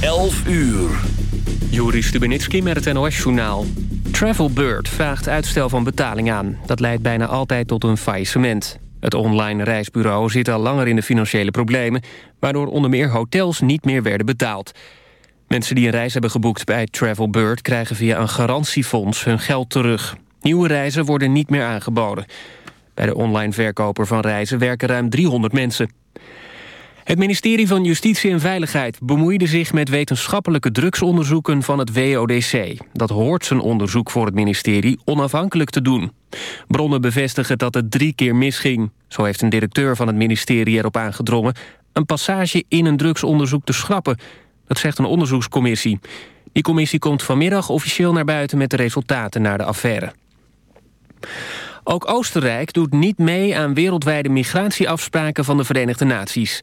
11 uur. Joris Stubenitski met het NOS-journaal. Travelbird vraagt uitstel van betaling aan. Dat leidt bijna altijd tot een faillissement. Het online reisbureau zit al langer in de financiële problemen... waardoor onder meer hotels niet meer werden betaald. Mensen die een reis hebben geboekt bij Travelbird... krijgen via een garantiefonds hun geld terug. Nieuwe reizen worden niet meer aangeboden. Bij de online verkoper van reizen werken ruim 300 mensen. Het ministerie van Justitie en Veiligheid bemoeide zich met wetenschappelijke drugsonderzoeken van het WODC. Dat hoort zijn onderzoek voor het ministerie onafhankelijk te doen. Bronnen bevestigen dat het drie keer misging. Zo heeft een directeur van het ministerie erop aangedrongen een passage in een drugsonderzoek te schrappen. Dat zegt een onderzoekscommissie. Die commissie komt vanmiddag officieel naar buiten met de resultaten naar de affaire. Ook Oostenrijk doet niet mee aan wereldwijde migratieafspraken van de Verenigde Naties.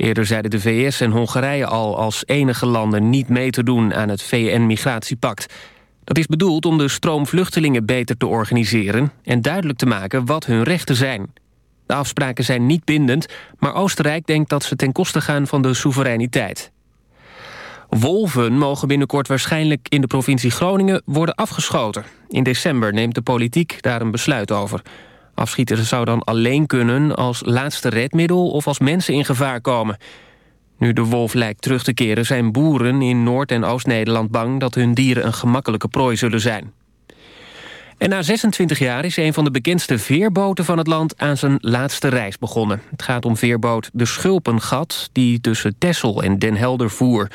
Eerder zeiden de VS en Hongarije al als enige landen niet mee te doen aan het VN-migratiepact. Dat is bedoeld om de stroom vluchtelingen beter te organiseren... en duidelijk te maken wat hun rechten zijn. De afspraken zijn niet bindend, maar Oostenrijk denkt dat ze ten koste gaan van de soevereiniteit. Wolven mogen binnenkort waarschijnlijk in de provincie Groningen worden afgeschoten. In december neemt de politiek daar een besluit over. Afschieten zou dan alleen kunnen als laatste redmiddel of als mensen in gevaar komen. Nu de wolf lijkt terug te keren zijn boeren in Noord- en Oost-Nederland bang... dat hun dieren een gemakkelijke prooi zullen zijn. En na 26 jaar is een van de bekendste veerboten van het land... aan zijn laatste reis begonnen. Het gaat om veerboot De Schulpengat... die tussen Texel en Den Helder voer.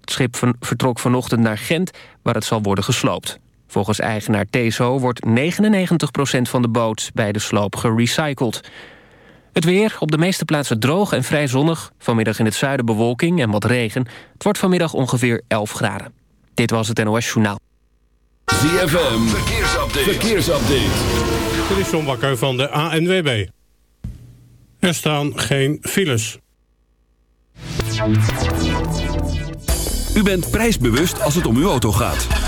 Het schip vertrok vanochtend naar Gent... waar het zal worden gesloopt. Volgens eigenaar Teso wordt 99% van de boot bij de sloop gerecycled. Het weer, op de meeste plaatsen droog en vrij zonnig. Vanmiddag in het zuiden bewolking en wat regen. Het wordt vanmiddag ongeveer 11 graden. Dit was het NOS Journaal. ZFM, verkeersupdate. verkeersupdate. Dit is John Bakker van de ANWB. Er staan geen files. U bent prijsbewust als het om uw auto gaat.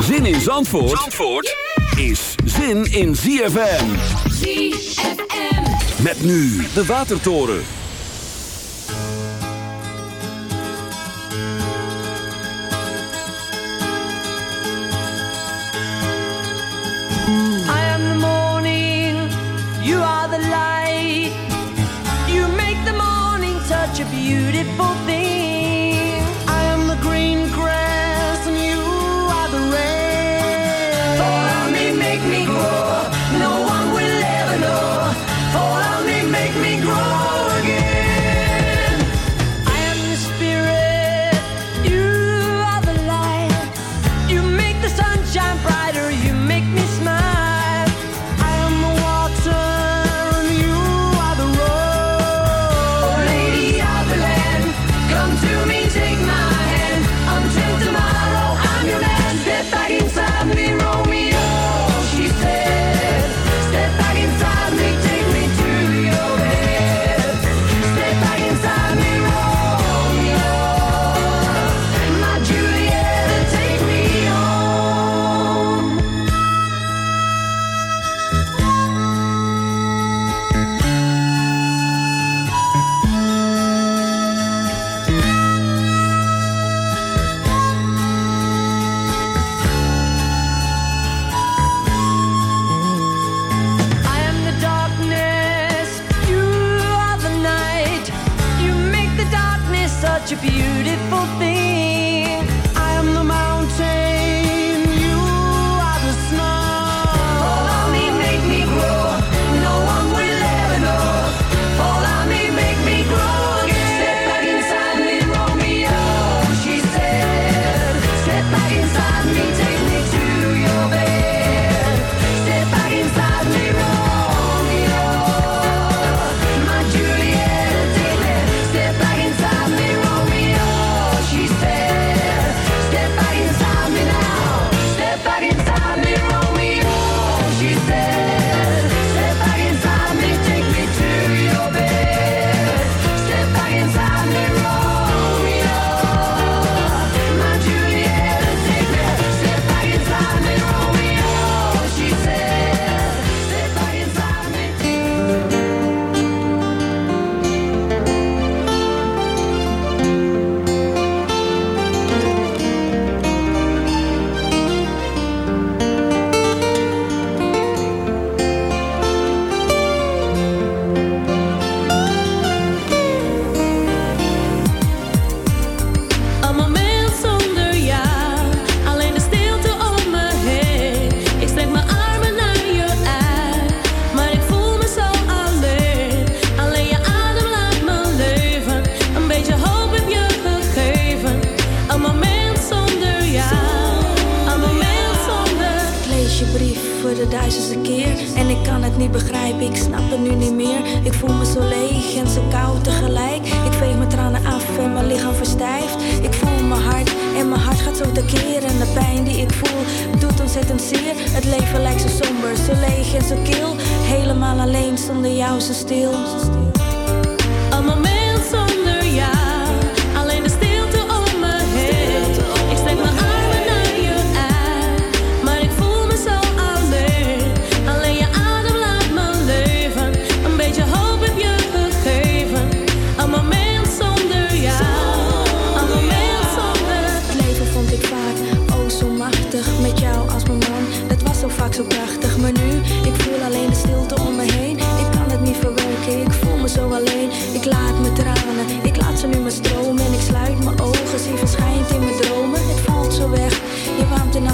Zin in Zandvoort, Zandvoort is zin in ZFM. ZFM. Met nu de Watertoren. I am the morning, you are the light. You make the morning such a beautiful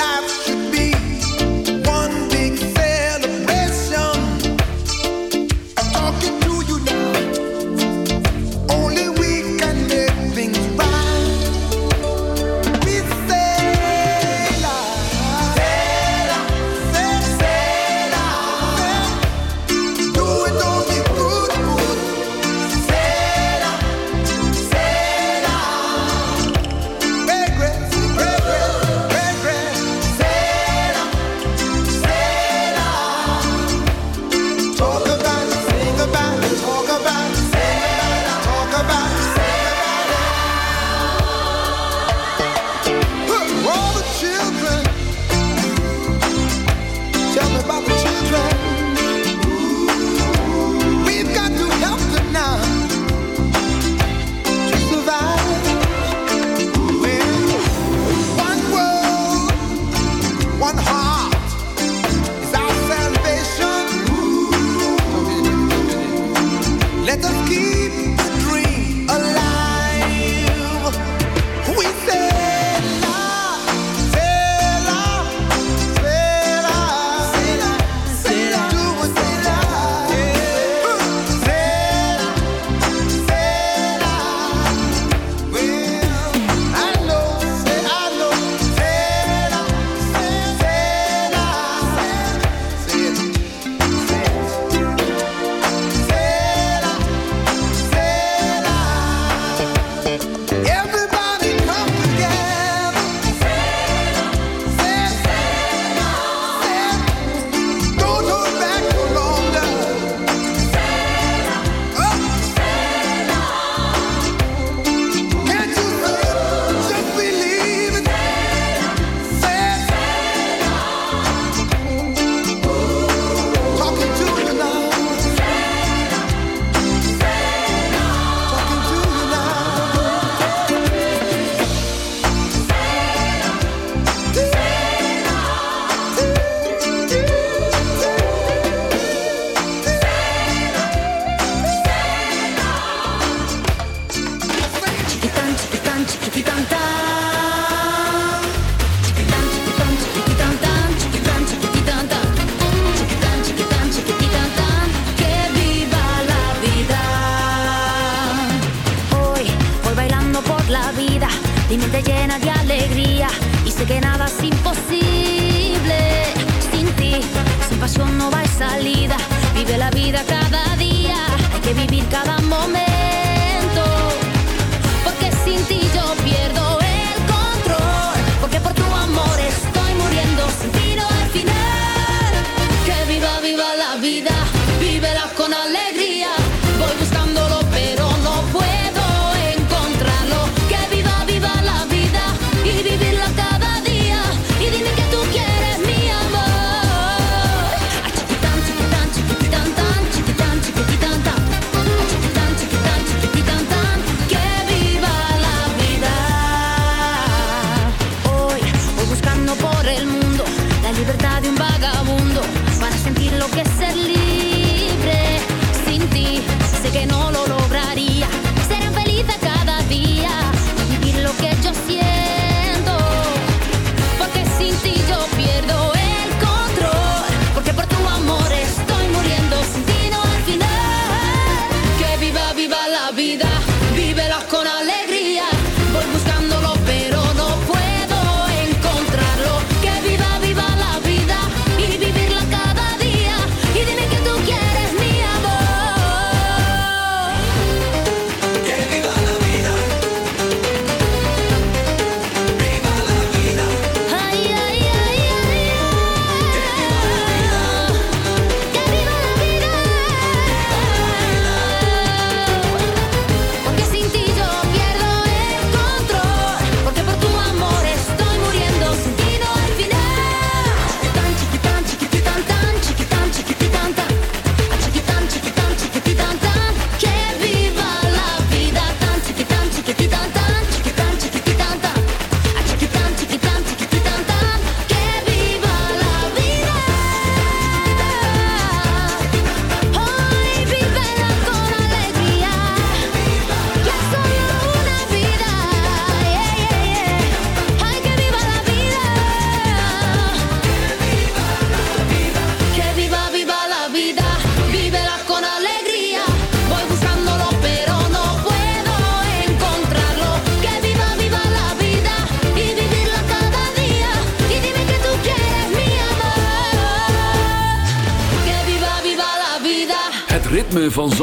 life should be.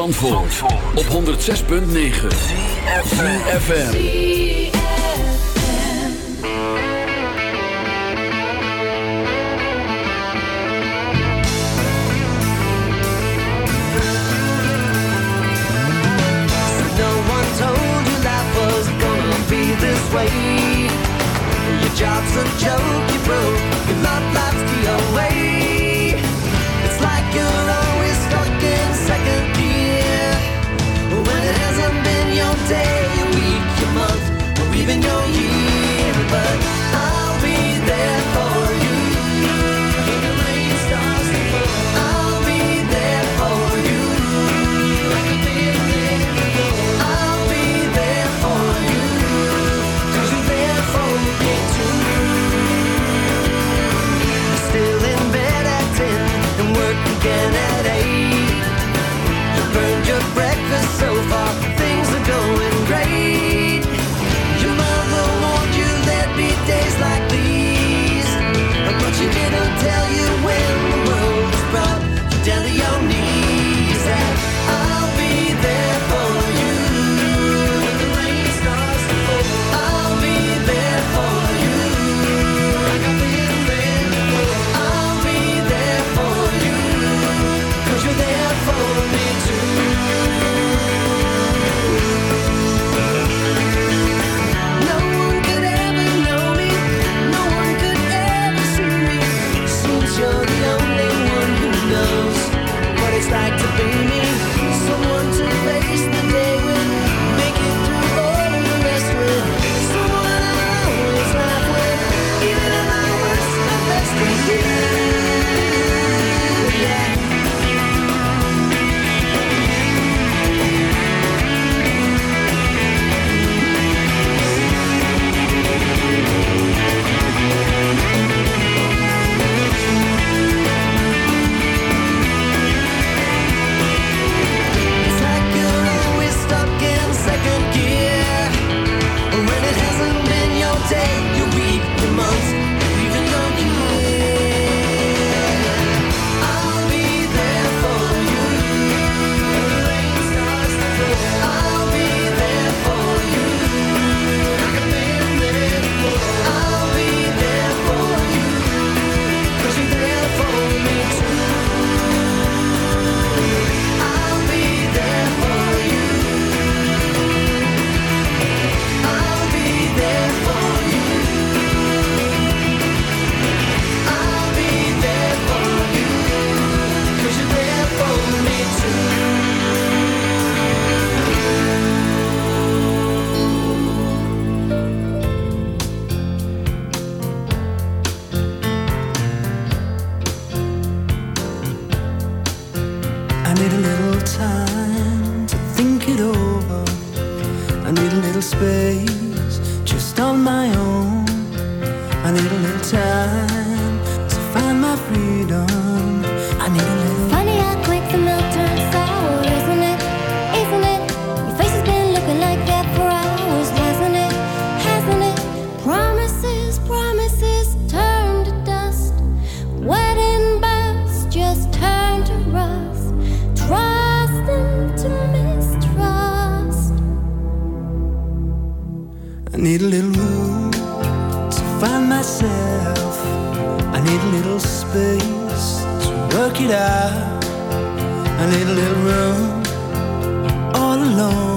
Zandvoort, Zandvoort. op 106.9 CFFM So no one told you that was gonna be this way. Your job's a joke you broke alone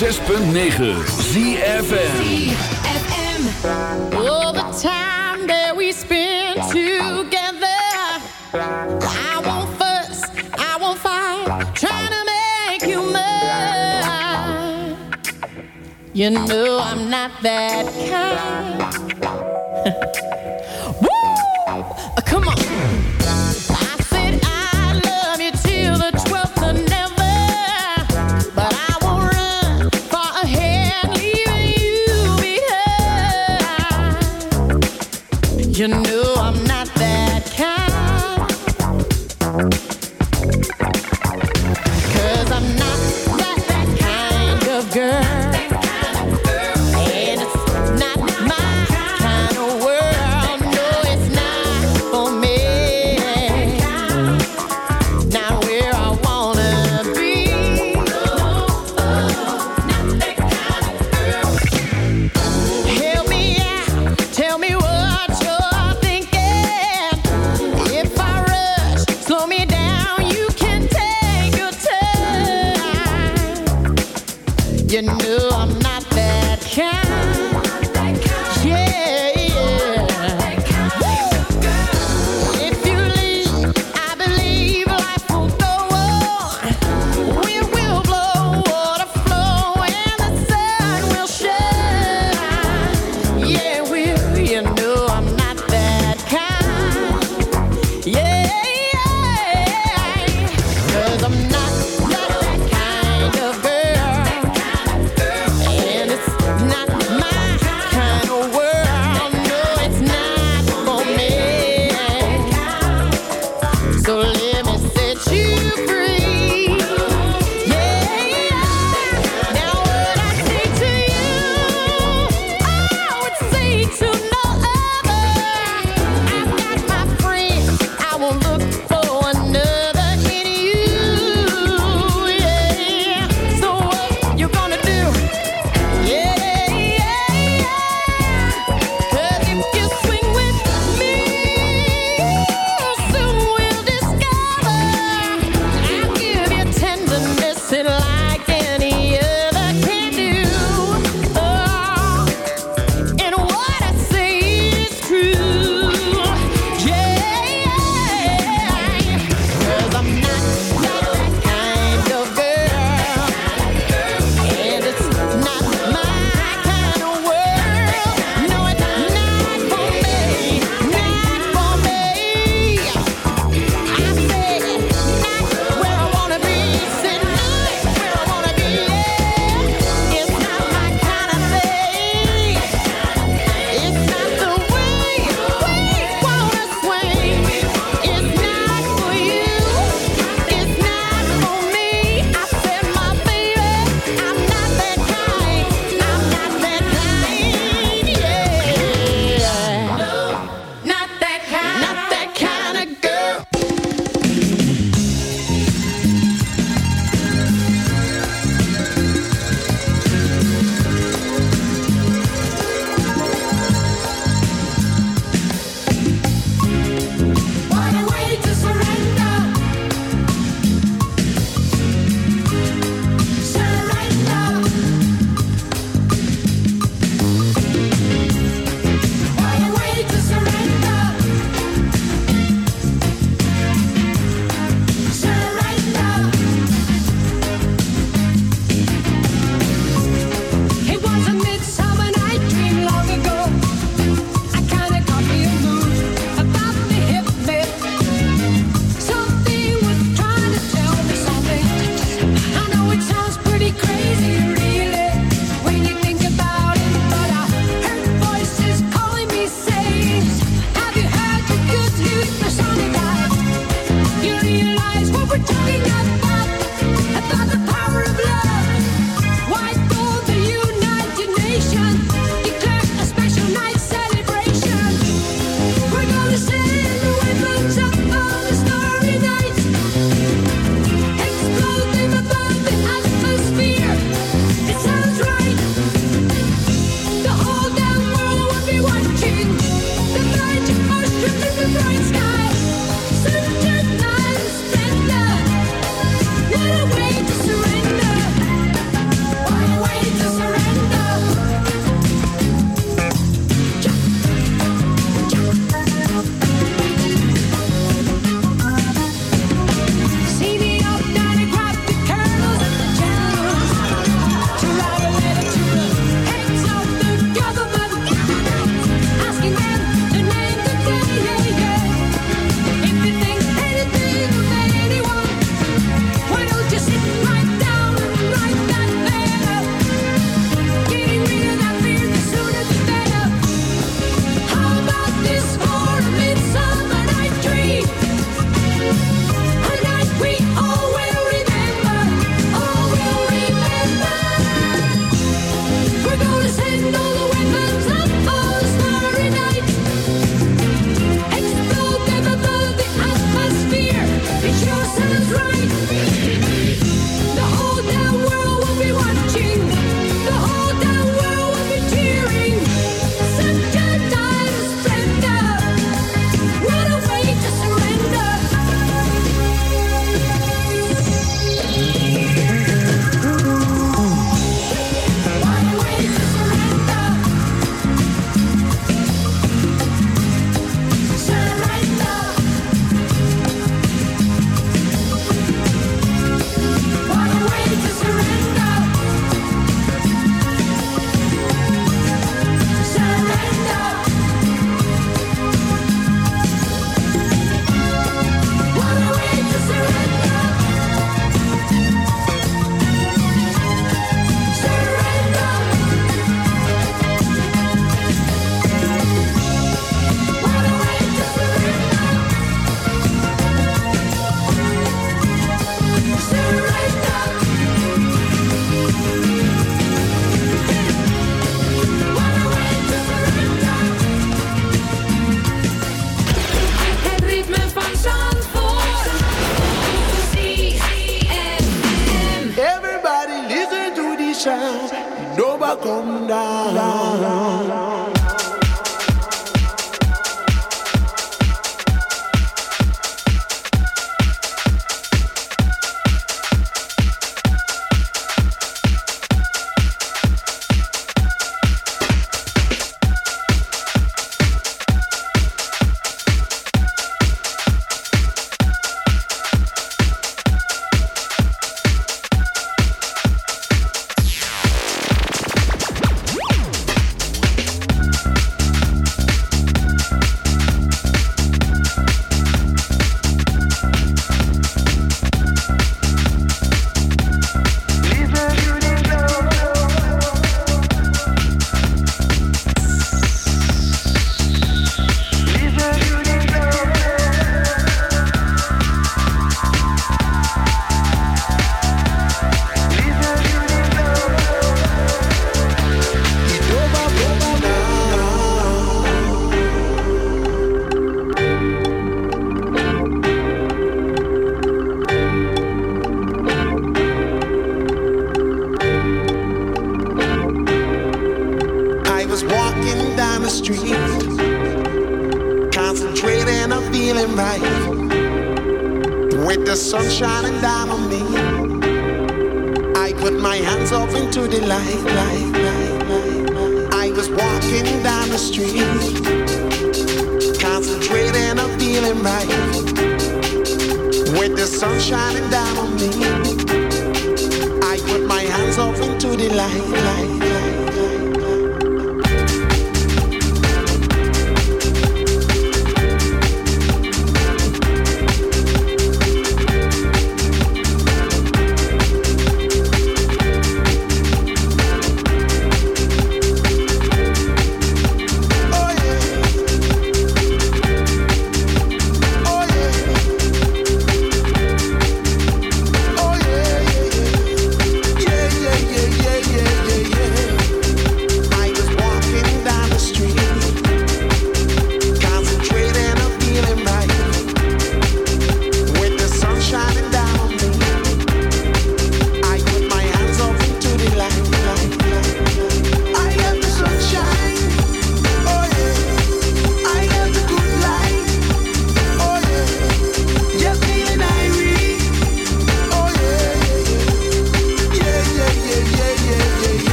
106.9 ZFN All the time that we spend together I won't fuss, I won't fight Trying to make you mine. You know I'm not that kind.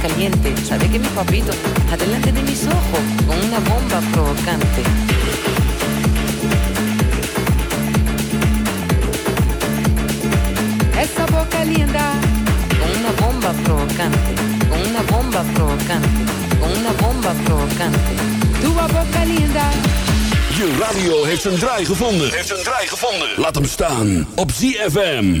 caliente. Sabe que mi papito, adelante de mis ojos, con una bomba provocante. Esa boca linda, con una bomba provocante, con una bomba provocante, con una bomba provocante. Tu boca linda. Je radio heeft een draai gevonden. Heeft een draai gevonden. Laat hem staan op ZFM.